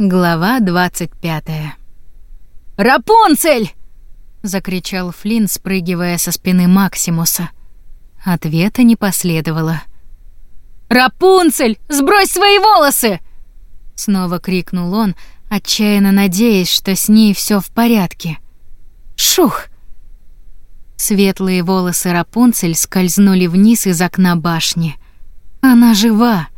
Глава 25. «Рапунцель!» — закричал Флинн, спрыгивая со спины Максимуса. Ответа не последовало. «Рапунцель, сбрось свои волосы!» Снова крикнул он, отчаянно надеясь, что с ней все в порядке. Шух! Светлые волосы Рапунцель скользнули вниз из окна башни. Она жива.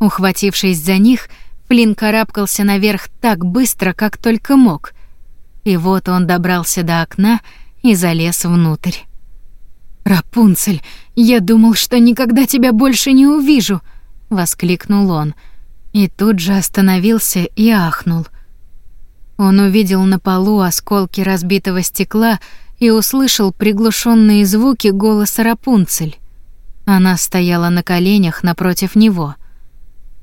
Ухватившись за них, Флинн карабкался наверх так быстро, как только мог. И вот он добрался до окна и залез внутрь. «Рапунцель, я думал, что никогда тебя больше не увижу!» — воскликнул он. И тут же остановился и ахнул. Он увидел на полу осколки разбитого стекла и услышал приглушенные звуки голоса Рапунцель. Она стояла на коленях напротив него —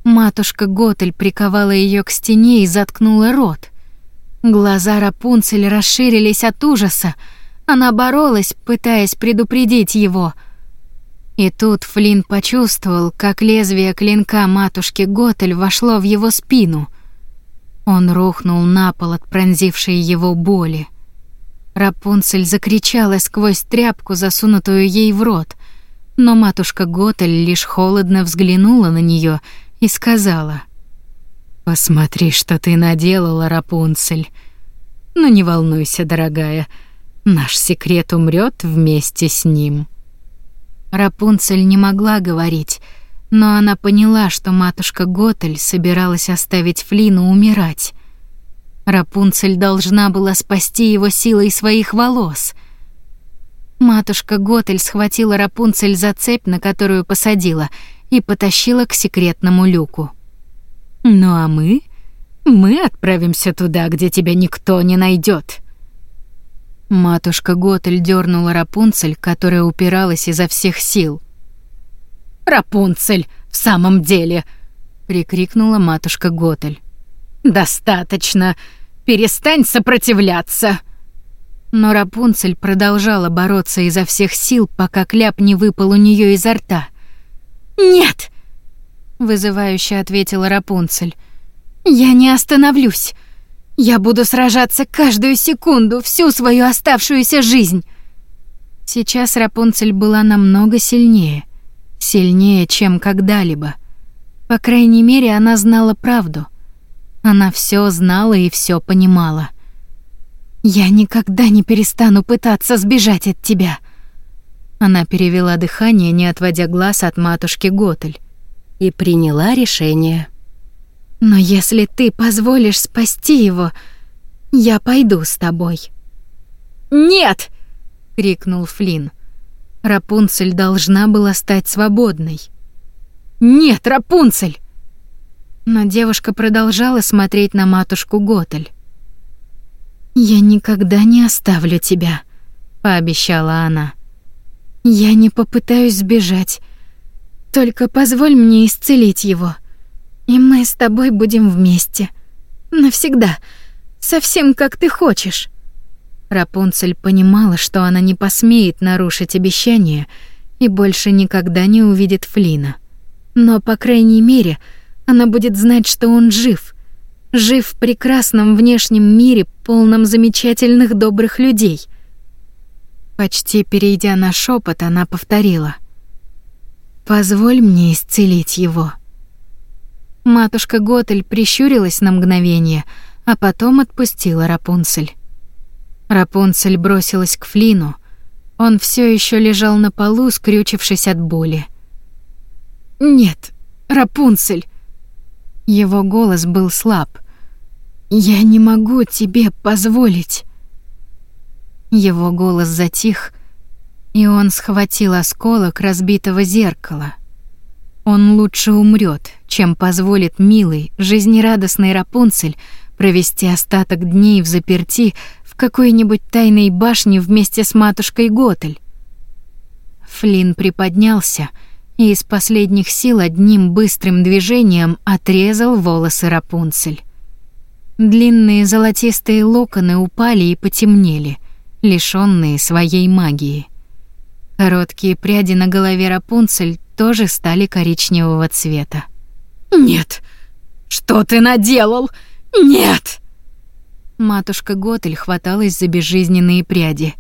Матушка Готель приковала ее к стене и заткнула рот. Глаза Рапунцель расширились от ужаса. Она боролась, пытаясь предупредить его. И тут Флинн почувствовал, как лезвие клинка матушки Готель вошло в его спину. Он рухнул на пол от пронзившей его боли. Рапунцель закричала сквозь тряпку, засунутую ей в рот, но матушка Готель лишь холодно взглянула на нее и сказала: "Посмотри, что ты наделала, Рапунцель. Но не волнуйся, дорогая, наш секрет умрет вместе с ним". Рапунцель не могла говорить, но она поняла, что матушка Готель собиралась оставить Флину умирать. Рапунцель должна была спасти его силой своих волос. Матушка Готель схватила Рапунцель за цепь, на которую посадила, и потащила к секретному люку. «Ну а мы? Мы отправимся туда, где тебя никто не найдет. Матушка Готель дернула Рапунцель, которая упиралась изо всех сил. «Рапунцель, в самом деле!» — прикрикнула матушка Готель. «Достаточно! Перестань сопротивляться!» Но Рапунцель продолжала бороться изо всех сил, пока кляп не выпал у нее изо рта. «Нет!» — вызывающе ответила Рапунцель. «Я не остановлюсь. Я буду сражаться каждую секунду, всю свою оставшуюся жизнь». Сейчас Рапунцель была намного сильнее. Сильнее, чем когда-либо. По крайней мере, она знала правду. Она все знала и все понимала. «Я никогда не перестану пытаться сбежать от тебя», она перевела дыхание, не отводя глаз от матушки Готель, и приняла решение. «Но если ты позволишь спасти его, я пойду с тобой». «Нет!» — крикнул Флинн. Рапунцель должна была стать свободной. «Нет, Рапунцель!» Но девушка продолжала смотреть на матушку Готель. «Я никогда не оставлю тебя», — пообещала она. Я не попытаюсь сбежать. Только позволь мне исцелить его. И мы с тобой будем вместе. Навсегда. Совсем как ты хочешь. Рапунцель понимала, что она не посмеет нарушить обещание и больше никогда не увидит Флина. Но, по крайней мере, она будет знать, что он жив. Жив в прекрасном внешнем мире, полном замечательных добрых людей — Почти перейдя на шепот, она повторила: "Позволь мне исцелить его". Матушка Готель прищурилась на мгновение, а потом отпустила Рапунцель. Рапунцель бросилась к Флину. Он все еще лежал на полу, скрючившись от боли. "Нет, Рапунцель". Его голос был слаб. "Я не могу тебе позволить". Его голос затих, и он схватил осколок разбитого зеркала. Он лучше умрет, чем позволит милой, жизнерадостной Рапунцель провести остаток дней в заперти в какой-нибудь тайной башне вместе с матушкой Готель. Флин приподнялся и из последних сил одним быстрым движением отрезал волосы Рапунцель. Длинные золотистые локоны упали и потемнели — лишённые своей магии. Короткие пряди на голове Рапунцель тоже стали коричневого цвета. «Нет! Что ты наделал? Нет!» Матушка Готель хваталась за безжизненные пряди.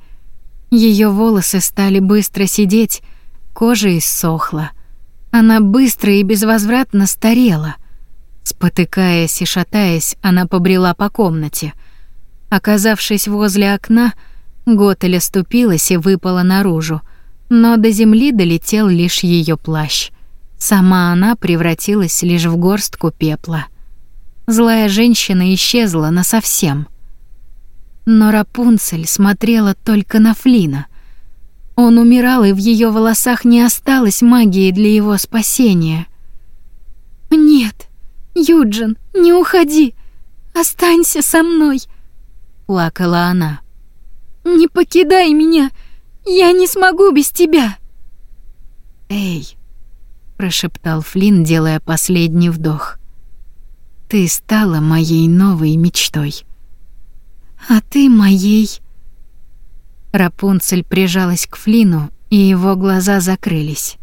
Ее волосы стали быстро сидеть, кожа иссохла. Она быстро и безвозвратно старела. Спотыкаясь и шатаясь, она побрела по комнате. Оказавшись возле окна, Готель оступилась и выпала наружу, но до земли долетел лишь ее плащ. Сама она превратилась лишь в горстку пепла. Злая женщина исчезла насовсем. Но Рапунцель смотрела только на Флина. Он умирал, и в ее волосах не осталось магии для его спасения. «Нет, Юджин, не уходи! Останься со мной!» — плакала она. «Не покидай меня! Я не смогу без тебя!» «Эй!» — прошептал Флинн, делая последний вдох. Ты стала моей новой мечтой. А ты моей. Рапунцель прижалась к Флину, и его глаза закрылись.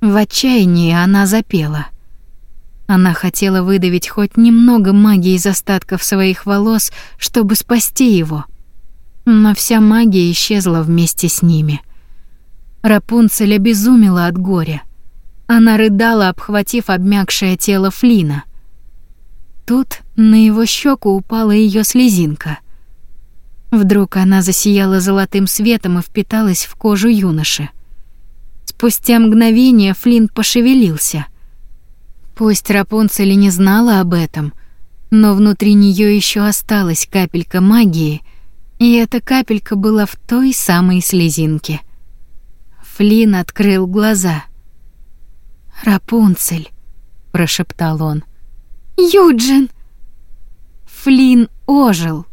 В отчаянии она запела. Она хотела выдавить хоть немного магии из остатков своих волос, чтобы спасти его. Но вся магия исчезла вместе с ними. Рапунцель обезумела от горя. Она рыдала, обхватив обмякшее тело Флина. Тут на его щеку упала ее слезинка. Вдруг она засияла золотым светом и впиталась в кожу юноши. Спустя мгновение Флинт пошевелился. Пусть Рапунцель не знала об этом, но внутри нее еще осталась капелька магии, и эта капелька была в той самой слезинке. Флин открыл глаза. «Рапунцель», — прошептал он. Юджин!» Флин ожил.